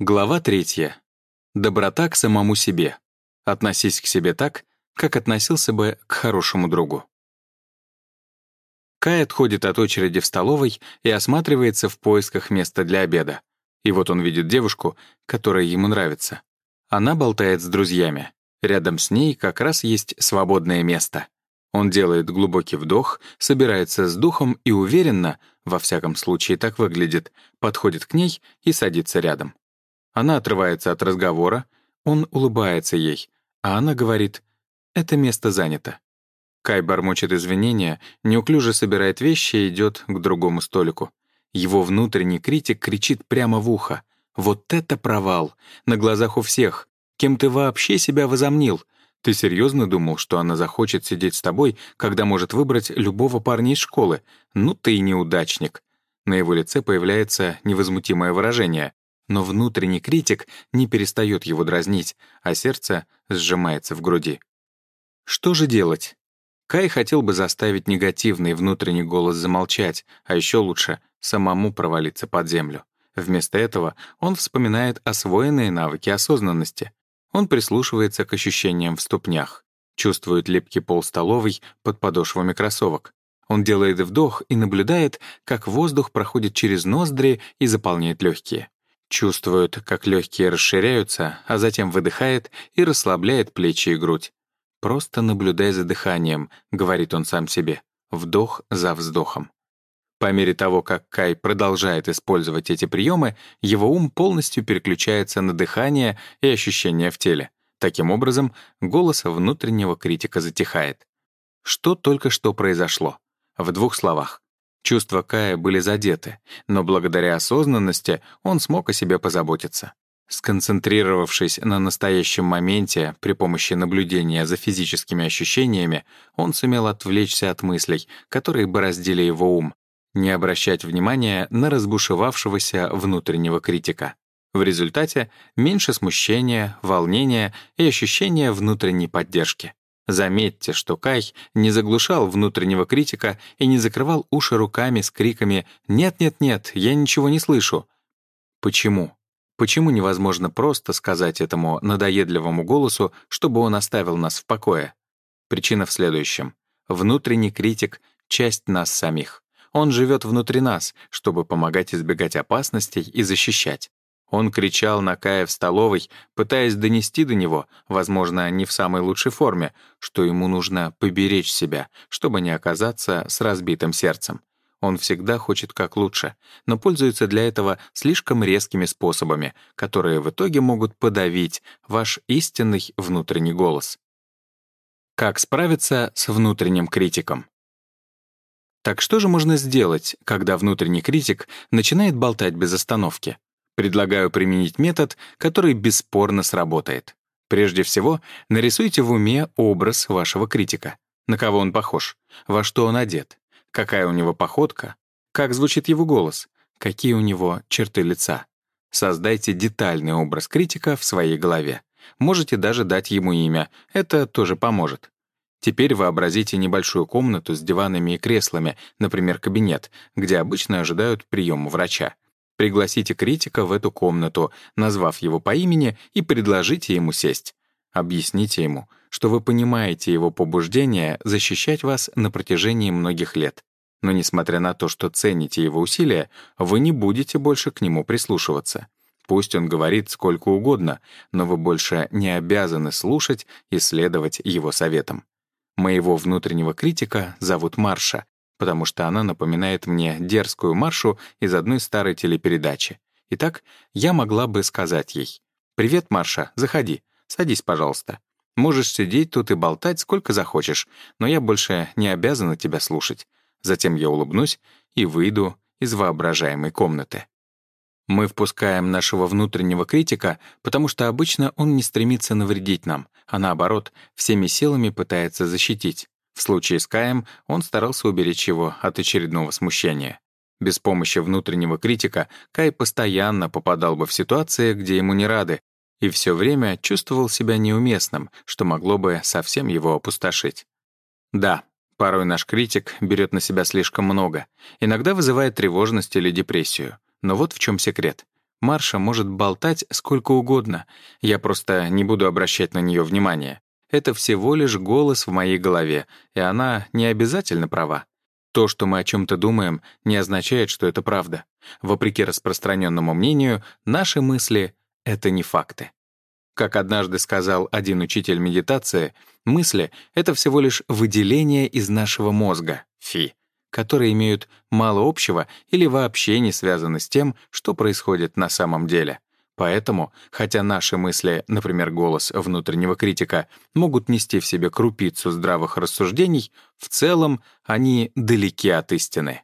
Глава третья. Доброта к самому себе. Относись к себе так, как относился бы к хорошему другу. Кай отходит от очереди в столовой и осматривается в поисках места для обеда. И вот он видит девушку, которая ему нравится. Она болтает с друзьями. Рядом с ней как раз есть свободное место. Он делает глубокий вдох, собирается с духом и уверенно, во всяком случае так выглядит, подходит к ней и садится рядом. Она отрывается от разговора, он улыбается ей, а она говорит «это место занято». Кай бормочет извинения, неуклюже собирает вещи и идет к другому столику. Его внутренний критик кричит прямо в ухо. «Вот это провал! На глазах у всех! Кем ты вообще себя возомнил? Ты серьезно думал, что она захочет сидеть с тобой, когда может выбрать любого парня из школы? Ну ты и неудачник!» На его лице появляется невозмутимое выражение но внутренний критик не перестает его дразнить, а сердце сжимается в груди. Что же делать? Кай хотел бы заставить негативный внутренний голос замолчать, а еще лучше — самому провалиться под землю. Вместо этого он вспоминает освоенные навыки осознанности. Он прислушивается к ощущениям в ступнях, чувствует липкий пол столовой под подошвами кроссовок. Он делает вдох и наблюдает, как воздух проходит через ноздри и заполняет легкие. Чувствует, как легкие расширяются, а затем выдыхает и расслабляет плечи и грудь. «Просто наблюдай за дыханием», — говорит он сам себе, вдох за вздохом. По мере того, как Кай продолжает использовать эти приемы, его ум полностью переключается на дыхание и ощущения в теле. Таким образом, голос внутреннего критика затихает. Что только что произошло? В двух словах. Чувства Кая были задеты, но благодаря осознанности он смог о себе позаботиться. Сконцентрировавшись на настоящем моменте при помощи наблюдения за физическими ощущениями, он сумел отвлечься от мыслей, которые бороздили его ум, не обращать внимания на разбушевавшегося внутреннего критика. В результате меньше смущения, волнения и ощущения внутренней поддержки. Заметьте, что Кай не заглушал внутреннего критика и не закрывал уши руками с криками «Нет-нет-нет, я ничего не слышу». Почему? Почему невозможно просто сказать этому надоедливому голосу, чтобы он оставил нас в покое? Причина в следующем. Внутренний критик — часть нас самих. Он живет внутри нас, чтобы помогать избегать опасностей и защищать. Он кричал на Кая в столовой, пытаясь донести до него, возможно, не в самой лучшей форме, что ему нужно поберечь себя, чтобы не оказаться с разбитым сердцем. Он всегда хочет как лучше, но пользуется для этого слишком резкими способами, которые в итоге могут подавить ваш истинный внутренний голос. Как справиться с внутренним критиком? Так что же можно сделать, когда внутренний критик начинает болтать без остановки? Предлагаю применить метод, который бесспорно сработает. Прежде всего, нарисуйте в уме образ вашего критика. На кого он похож, во что он одет, какая у него походка, как звучит его голос, какие у него черты лица. Создайте детальный образ критика в своей голове. Можете даже дать ему имя, это тоже поможет. Теперь вообразите небольшую комнату с диванами и креслами, например, кабинет, где обычно ожидают приема врача. Пригласите критика в эту комнату, назвав его по имени, и предложите ему сесть. Объясните ему, что вы понимаете его побуждение защищать вас на протяжении многих лет. Но несмотря на то, что цените его усилия, вы не будете больше к нему прислушиваться. Пусть он говорит сколько угодно, но вы больше не обязаны слушать и следовать его советам. Моего внутреннего критика зовут Марша, потому что она напоминает мне дерзкую маршу из одной старой телепередачи. Итак, я могла бы сказать ей, «Привет, Марша, заходи, садись, пожалуйста. Можешь сидеть тут и болтать сколько захочешь, но я больше не обязана тебя слушать». Затем я улыбнусь и выйду из воображаемой комнаты. Мы впускаем нашего внутреннего критика, потому что обычно он не стремится навредить нам, а наоборот, всеми силами пытается защитить. В случае с Каем он старался уберечь его от очередного смущения. Без помощи внутреннего критика Кай постоянно попадал бы в ситуации, где ему не рады, и все время чувствовал себя неуместным, что могло бы совсем его опустошить. Да, порой наш критик берет на себя слишком много, иногда вызывает тревожность или депрессию. Но вот в чем секрет. Марша может болтать сколько угодно, я просто не буду обращать на нее внимания. Это всего лишь голос в моей голове, и она не обязательно права. То, что мы о чем-то думаем, не означает, что это правда. Вопреки распространенному мнению, наши мысли — это не факты. Как однажды сказал один учитель медитации, мысли — это всего лишь выделение из нашего мозга, фи, которые имеют мало общего или вообще не связаны с тем, что происходит на самом деле. Поэтому, хотя наши мысли, например, голос внутреннего критика, могут нести в себе крупицу здравых рассуждений, в целом они далеки от истины.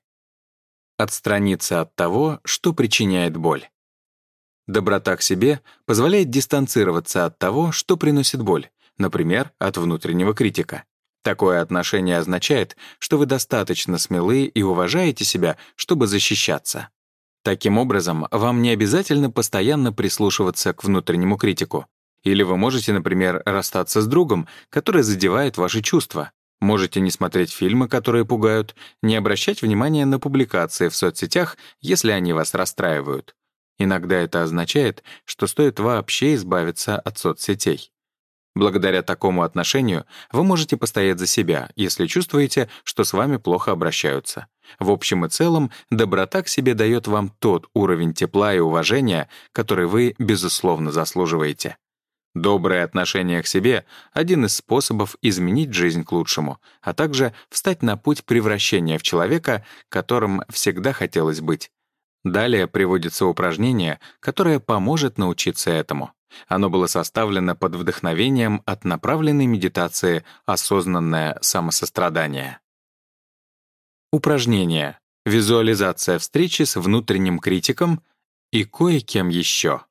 Отстраниться от того, что причиняет боль. Доброта к себе позволяет дистанцироваться от того, что приносит боль, например, от внутреннего критика. Такое отношение означает, что вы достаточно смелы и уважаете себя, чтобы защищаться. Таким образом, вам не обязательно постоянно прислушиваться к внутреннему критику. Или вы можете, например, расстаться с другом, который задевает ваши чувства. Можете не смотреть фильмы, которые пугают, не обращать внимания на публикации в соцсетях, если они вас расстраивают. Иногда это означает, что стоит вообще избавиться от соцсетей. Благодаря такому отношению вы можете постоять за себя, если чувствуете, что с вами плохо обращаются. В общем и целом, доброта к себе дает вам тот уровень тепла и уважения, который вы, безусловно, заслуживаете. Доброе отношение к себе — один из способов изменить жизнь к лучшему, а также встать на путь превращения в человека, которым всегда хотелось быть. Далее приводится упражнение, которое поможет научиться этому. Оно было составлено под вдохновением от направленной медитации «Осознанное самосострадание». Упражнение. Визуализация встречи с внутренним критиком и кое-кем еще.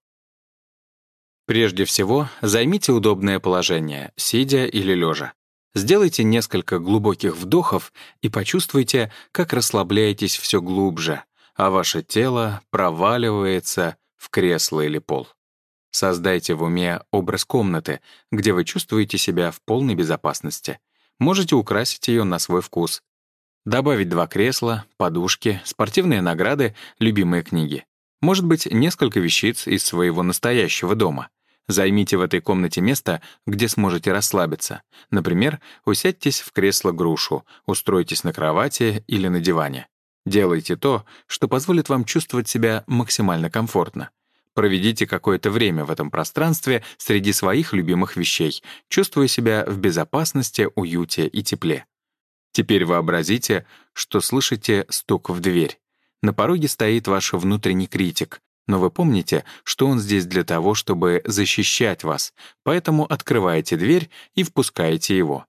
Прежде всего, займите удобное положение, сидя или лежа. Сделайте несколько глубоких вдохов и почувствуйте, как расслабляетесь все глубже, а ваше тело проваливается в кресло или пол. Создайте в уме образ комнаты, где вы чувствуете себя в полной безопасности. Можете украсить ее на свой вкус. Добавить два кресла, подушки, спортивные награды, любимые книги. Может быть, несколько вещиц из своего настоящего дома. Займите в этой комнате место, где сможете расслабиться. Например, усядьтесь в кресло-грушу, устройтесь на кровати или на диване. Делайте то, что позволит вам чувствовать себя максимально комфортно. Проведите какое-то время в этом пространстве среди своих любимых вещей, чувствуя себя в безопасности, уюте и тепле. Теперь вообразите, что слышите стук в дверь. На пороге стоит ваш внутренний критик, но вы помните, что он здесь для того, чтобы защищать вас, поэтому открываете дверь и впускаете его.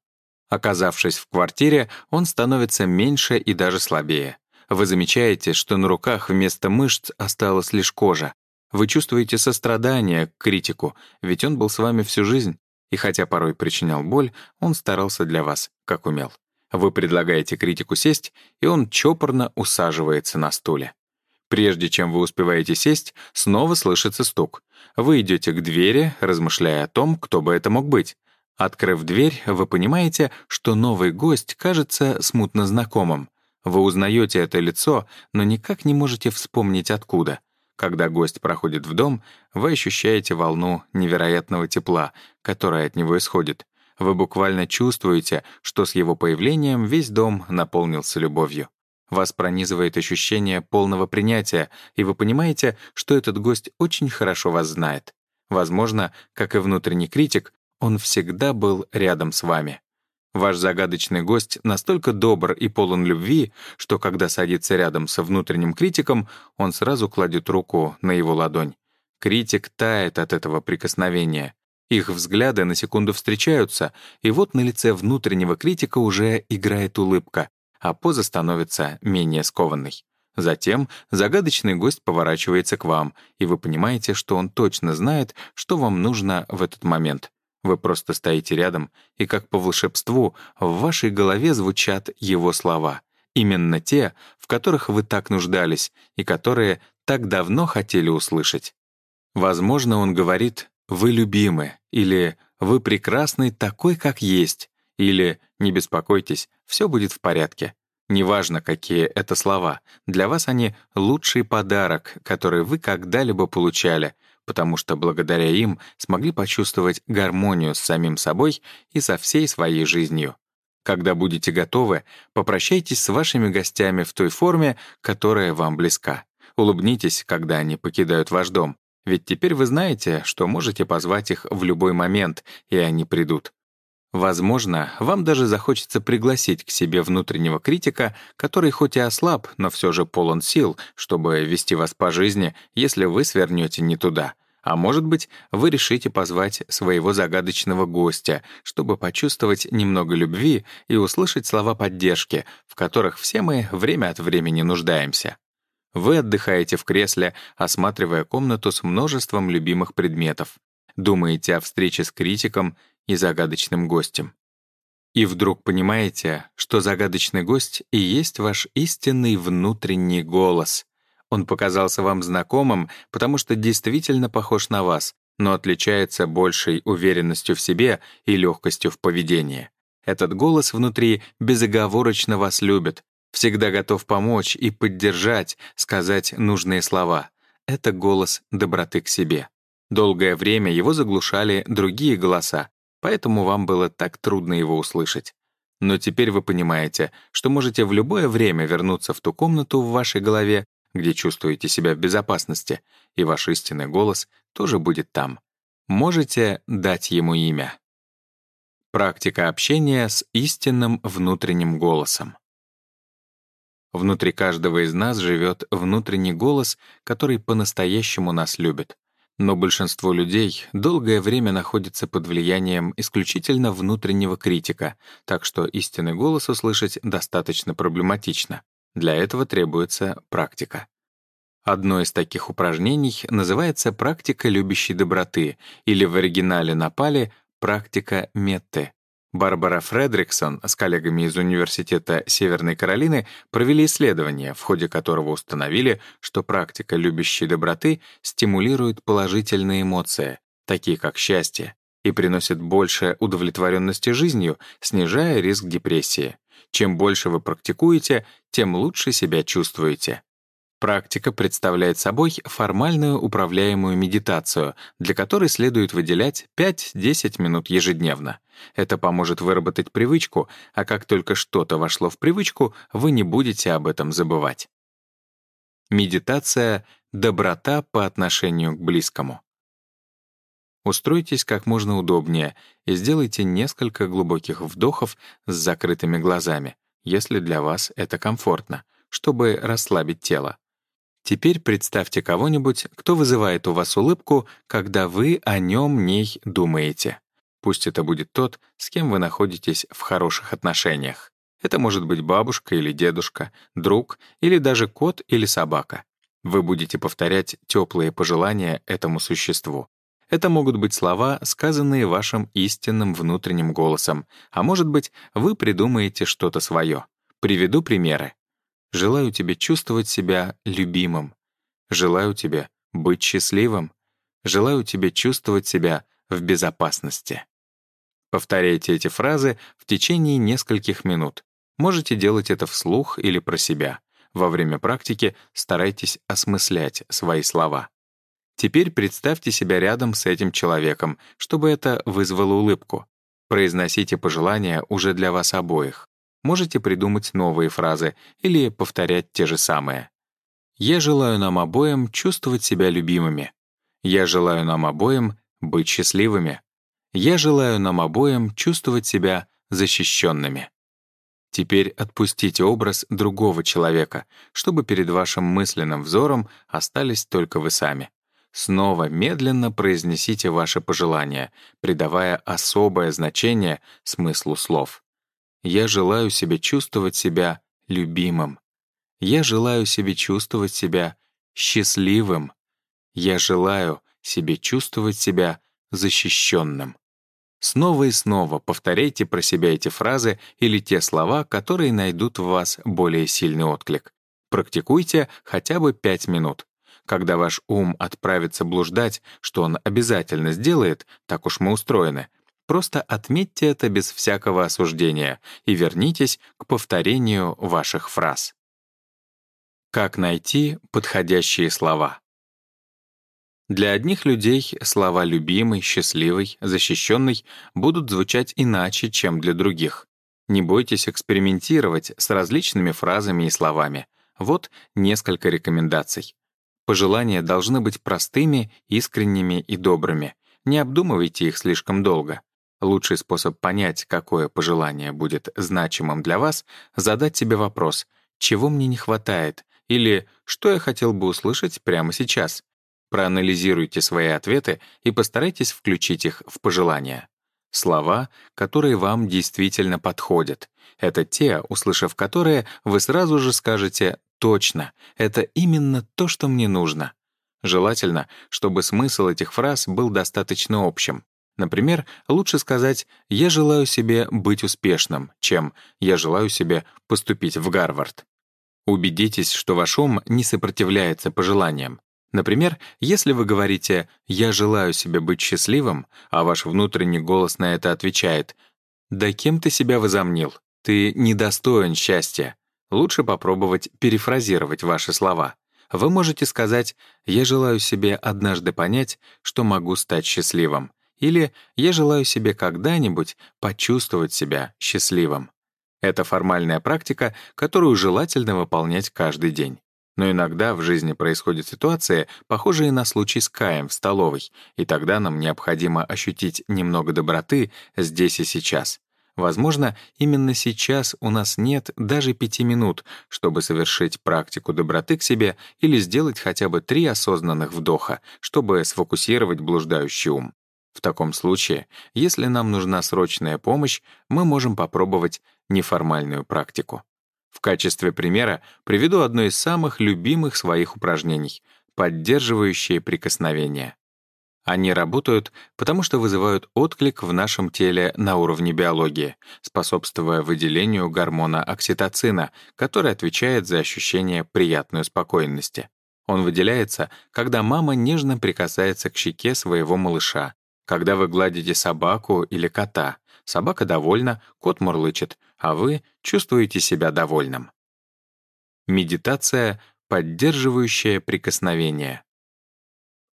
Оказавшись в квартире, он становится меньше и даже слабее. Вы замечаете, что на руках вместо мышц осталась лишь кожа. Вы чувствуете сострадание к критику, ведь он был с вами всю жизнь, и хотя порой причинял боль, он старался для вас, как умел. Вы предлагаете критику сесть, и он чопорно усаживается на стуле. Прежде чем вы успеваете сесть, снова слышится стук. Вы идете к двери, размышляя о том, кто бы это мог быть. Открыв дверь, вы понимаете, что новый гость кажется смутно знакомым. Вы узнаете это лицо, но никак не можете вспомнить откуда. Когда гость проходит в дом, вы ощущаете волну невероятного тепла, которая от него исходит. Вы буквально чувствуете, что с его появлением весь дом наполнился любовью. Вас пронизывает ощущение полного принятия, и вы понимаете, что этот гость очень хорошо вас знает. Возможно, как и внутренний критик, он всегда был рядом с вами. Ваш загадочный гость настолько добр и полон любви, что когда садится рядом со внутренним критиком, он сразу кладет руку на его ладонь. Критик тает от этого прикосновения. Их взгляды на секунду встречаются, и вот на лице внутреннего критика уже играет улыбка, а поза становится менее скованной. Затем загадочный гость поворачивается к вам, и вы понимаете, что он точно знает, что вам нужно в этот момент. Вы просто стоите рядом, и как по волшебству в вашей голове звучат его слова. Именно те, в которых вы так нуждались и которые так давно хотели услышать. Возможно, он говорит «Вы любимы» или «Вы прекрасный такой, как есть» или «Не беспокойтесь, все будет в порядке». Неважно, какие это слова, для вас они — лучший подарок, который вы когда-либо получали, потому что благодаря им смогли почувствовать гармонию с самим собой и со всей своей жизнью. Когда будете готовы, попрощайтесь с вашими гостями в той форме, которая вам близка. Улыбнитесь, когда они покидают ваш дом, ведь теперь вы знаете, что можете позвать их в любой момент, и они придут. Возможно, вам даже захочется пригласить к себе внутреннего критика, который хоть и ослаб, но все же полон сил, чтобы вести вас по жизни, если вы свернете не туда. А может быть, вы решите позвать своего загадочного гостя, чтобы почувствовать немного любви и услышать слова поддержки, в которых все мы время от времени нуждаемся. Вы отдыхаете в кресле, осматривая комнату с множеством любимых предметов. Думаете о встрече с критиком и загадочным гостем. И вдруг понимаете, что загадочный гость и есть ваш истинный внутренний голос. Он показался вам знакомым, потому что действительно похож на вас, но отличается большей уверенностью в себе и легкостью в поведении. Этот голос внутри безоговорочно вас любит, всегда готов помочь и поддержать, сказать нужные слова. Это голос доброты к себе. Долгое время его заглушали другие голоса, поэтому вам было так трудно его услышать. Но теперь вы понимаете, что можете в любое время вернуться в ту комнату в вашей голове, где чувствуете себя в безопасности, и ваш истинный голос тоже будет там. Можете дать ему имя. Практика общения с истинным внутренним голосом. Внутри каждого из нас живет внутренний голос, который по-настоящему нас любит. Но большинство людей долгое время находится под влиянием исключительно внутреннего критика, так что истинный голос услышать достаточно проблематично. Для этого требуется практика. Одно из таких упражнений называется практика любящей доброты, или в оригинале на пале практика метте. Барбара Фредриксон с коллегами из Университета Северной Каролины провели исследование, в ходе которого установили, что практика любящей доброты стимулирует положительные эмоции, такие как счастье, и приносит больше удовлетворенности жизнью, снижая риск депрессии. Чем больше вы практикуете, тем лучше себя чувствуете. Практика представляет собой формальную управляемую медитацию, для которой следует выделять 5-10 минут ежедневно. Это поможет выработать привычку, а как только что-то вошло в привычку, вы не будете об этом забывать. Медитация — доброта по отношению к близкому. Устройтесь как можно удобнее и сделайте несколько глубоких вдохов с закрытыми глазами, если для вас это комфортно, чтобы расслабить тело. Теперь представьте кого-нибудь, кто вызывает у вас улыбку, когда вы о нем ней думаете. Пусть это будет тот, с кем вы находитесь в хороших отношениях. Это может быть бабушка или дедушка, друг или даже кот или собака. Вы будете повторять теплые пожелания этому существу. Это могут быть слова, сказанные вашим истинным внутренним голосом, а может быть, вы придумаете что-то свое. Приведу примеры. Желаю тебе чувствовать себя любимым. Желаю тебе быть счастливым. Желаю тебе чувствовать себя в безопасности. Повторяйте эти фразы в течение нескольких минут. Можете делать это вслух или про себя. Во время практики старайтесь осмыслять свои слова. Теперь представьте себя рядом с этим человеком, чтобы это вызвало улыбку. Произносите пожелания уже для вас обоих можете придумать новые фразы или повторять те же самые. «Я желаю нам обоим чувствовать себя любимыми». «Я желаю нам обоим быть счастливыми». «Я желаю нам обоим чувствовать себя защищенными». Теперь отпустите образ другого человека, чтобы перед вашим мысленным взором остались только вы сами. Снова медленно произнесите ваши пожелания, придавая особое значение смыслу слов. Я желаю себе чувствовать себя любимым. Я желаю себе чувствовать себя счастливым. Я желаю себе чувствовать себя защищенным. Снова и снова повторяйте про себя эти фразы или те слова, которые найдут в вас более сильный отклик. Практикуйте хотя бы 5 минут. Когда ваш ум отправится блуждать, что он обязательно сделает, так уж мы устроены, Просто отметьте это без всякого осуждения и вернитесь к повторению ваших фраз. Как найти подходящие слова? Для одних людей слова «любимый», «счастливый», «защищенный» будут звучать иначе, чем для других. Не бойтесь экспериментировать с различными фразами и словами. Вот несколько рекомендаций. Пожелания должны быть простыми, искренними и добрыми. Не обдумывайте их слишком долго. Лучший способ понять, какое пожелание будет значимым для вас, задать себе вопрос «Чего мне не хватает?» или «Что я хотел бы услышать прямо сейчас?» Проанализируйте свои ответы и постарайтесь включить их в пожелания. Слова, которые вам действительно подходят. Это те, услышав которые, вы сразу же скажете «точно, это именно то, что мне нужно». Желательно, чтобы смысл этих фраз был достаточно общим. Например, лучше сказать «я желаю себе быть успешным», чем «я желаю себе поступить в Гарвард». Убедитесь, что ваш ум не сопротивляется пожеланиям. Например, если вы говорите «я желаю себе быть счастливым», а ваш внутренний голос на это отвечает «да кем ты себя возомнил? Ты недостоин счастья». Лучше попробовать перефразировать ваши слова. Вы можете сказать «я желаю себе однажды понять, что могу стать счастливым» или «я желаю себе когда-нибудь почувствовать себя счастливым». Это формальная практика, которую желательно выполнять каждый день. Но иногда в жизни происходят ситуации, похожие на случай с Каем в столовой, и тогда нам необходимо ощутить немного доброты здесь и сейчас. Возможно, именно сейчас у нас нет даже пяти минут, чтобы совершить практику доброты к себе или сделать хотя бы три осознанных вдоха, чтобы сфокусировать блуждающий ум. В таком случае, если нам нужна срочная помощь, мы можем попробовать неформальную практику. В качестве примера приведу одно из самых любимых своих упражнений — поддерживающие прикосновения. Они работают, потому что вызывают отклик в нашем теле на уровне биологии, способствуя выделению гормона окситоцина, который отвечает за ощущение приятной успокоенности. Он выделяется, когда мама нежно прикасается к щеке своего малыша, когда вы гладите собаку или кота, собака довольна, кот мурлычет, а вы чувствуете себя довольным. Медитация, поддерживающая прикосновение.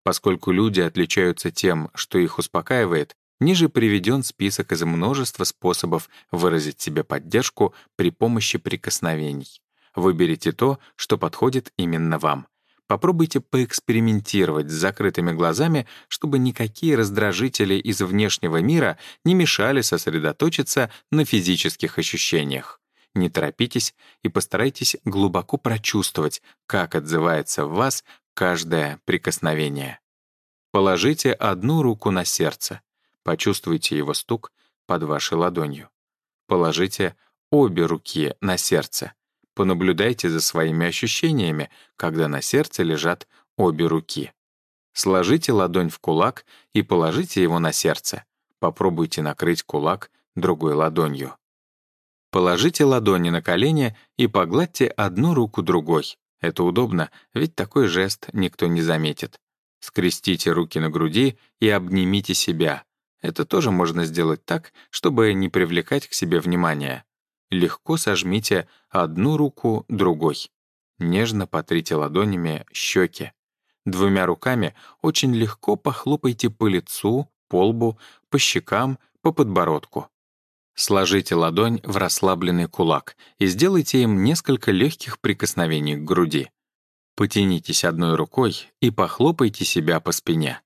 Поскольку люди отличаются тем, что их успокаивает, ниже приведен список из множества способов выразить себе поддержку при помощи прикосновений. Выберите то, что подходит именно вам. Попробуйте поэкспериментировать с закрытыми глазами, чтобы никакие раздражители из внешнего мира не мешали сосредоточиться на физических ощущениях. Не торопитесь и постарайтесь глубоко прочувствовать, как отзывается в вас каждое прикосновение. Положите одну руку на сердце. Почувствуйте его стук под вашей ладонью. Положите обе руки на сердце. Понаблюдайте за своими ощущениями, когда на сердце лежат обе руки. Сложите ладонь в кулак и положите его на сердце. Попробуйте накрыть кулак другой ладонью. Положите ладони на колени и погладьте одну руку другой. Это удобно, ведь такой жест никто не заметит. Скрестите руки на груди и обнимите себя. Это тоже можно сделать так, чтобы не привлекать к себе внимания. Легко сожмите одну руку другой. Нежно потрите ладонями щеки. Двумя руками очень легко похлопайте по лицу, по лбу, по щекам, по подбородку. Сложите ладонь в расслабленный кулак и сделайте им несколько легких прикосновений к груди. Потянитесь одной рукой и похлопайте себя по спине.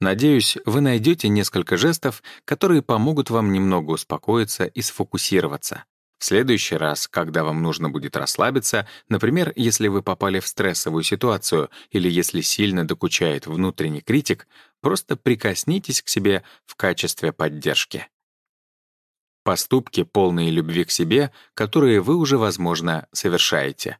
Надеюсь, вы найдете несколько жестов, которые помогут вам немного успокоиться и сфокусироваться. В следующий раз, когда вам нужно будет расслабиться, например, если вы попали в стрессовую ситуацию или если сильно докучает внутренний критик, просто прикоснитесь к себе в качестве поддержки. Поступки, полные любви к себе, которые вы уже, возможно, совершаете.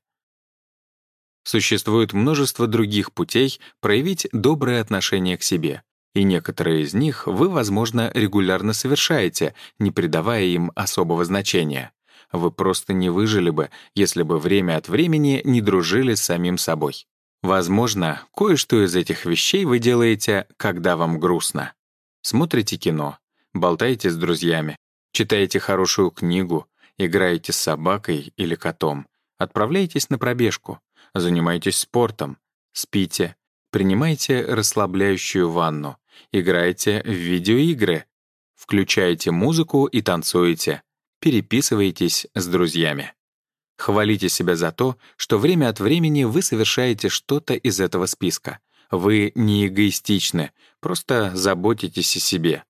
Существует множество других путей проявить доброе отношение к себе, и некоторые из них вы, возможно, регулярно совершаете, не придавая им особого значения вы просто не выжили бы, если бы время от времени не дружили с самим собой. Возможно, кое-что из этих вещей вы делаете, когда вам грустно. Смотрите кино, болтаете с друзьями, читаете хорошую книгу, играете с собакой или котом, отправляетесь на пробежку, занимаетесь спортом, спите, принимайте расслабляющую ванну, играете в видеоигры, включаете музыку и танцуете, переписываетесь с друзьями. Хвалите себя за то, что время от времени вы совершаете что-то из этого списка. Вы не эгоистичны, просто заботитесь о себе.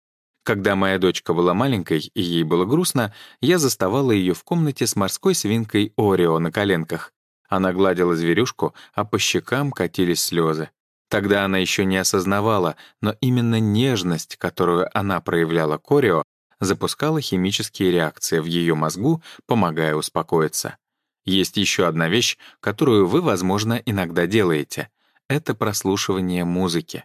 Когда моя дочка была маленькой и ей было грустно, я заставала ее в комнате с морской свинкой Орео на коленках. Она гладила зверюшку, а по щекам катились слезы. Тогда она еще не осознавала, но именно нежность, которую она проявляла к Орео, запускала химические реакции в ее мозгу, помогая успокоиться. Есть еще одна вещь, которую вы, возможно, иногда делаете. Это прослушивание музыки.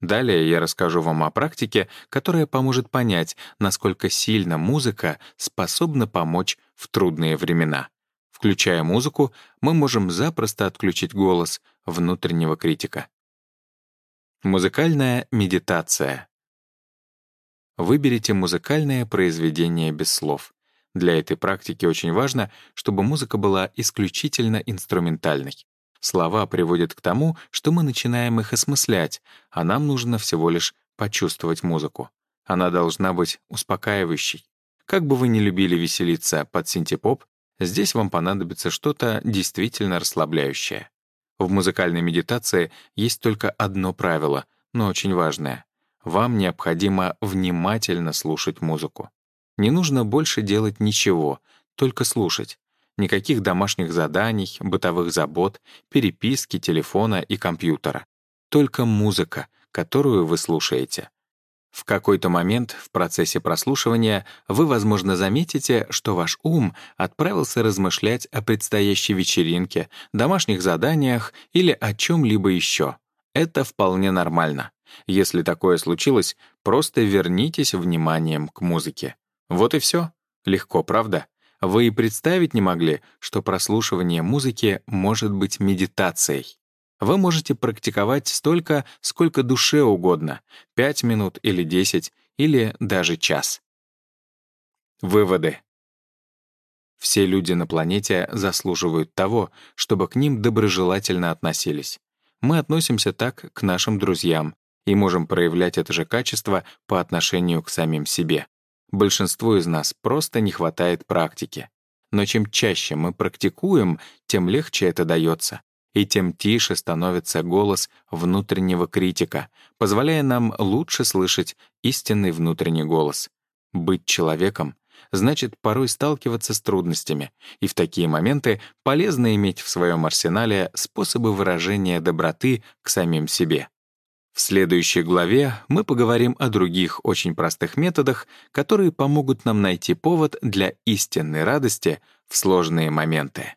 Далее я расскажу вам о практике, которая поможет понять, насколько сильно музыка способна помочь в трудные времена. Включая музыку, мы можем запросто отключить голос внутреннего критика. Музыкальная медитация. Выберите музыкальное произведение без слов. Для этой практики очень важно, чтобы музыка была исключительно инструментальной. Слова приводят к тому, что мы начинаем их осмыслять, а нам нужно всего лишь почувствовать музыку. Она должна быть успокаивающей. Как бы вы ни любили веселиться под синтепоп, здесь вам понадобится что-то действительно расслабляющее. В музыкальной медитации есть только одно правило, но очень важное. Вам необходимо внимательно слушать музыку. Не нужно больше делать ничего, только слушать. Никаких домашних заданий, бытовых забот, переписки, телефона и компьютера. Только музыка, которую вы слушаете. В какой-то момент в процессе прослушивания вы, возможно, заметите, что ваш ум отправился размышлять о предстоящей вечеринке, домашних заданиях или о чем-либо еще. Это вполне нормально. Если такое случилось, просто вернитесь вниманием к музыке. Вот и все. Легко, правда? Вы и представить не могли, что прослушивание музыки может быть медитацией. Вы можете практиковать столько, сколько душе угодно — 5 минут или 10, или даже час. Выводы. Все люди на планете заслуживают того, чтобы к ним доброжелательно относились. Мы относимся так к нашим друзьям и можем проявлять это же качество по отношению к самим себе. Большинству из нас просто не хватает практики. Но чем чаще мы практикуем, тем легче это дается и тем тише становится голос внутреннего критика, позволяя нам лучше слышать истинный внутренний голос. Быть человеком значит порой сталкиваться с трудностями, и в такие моменты полезно иметь в своем арсенале способы выражения доброты к самим себе. В следующей главе мы поговорим о других очень простых методах, которые помогут нам найти повод для истинной радости в сложные моменты.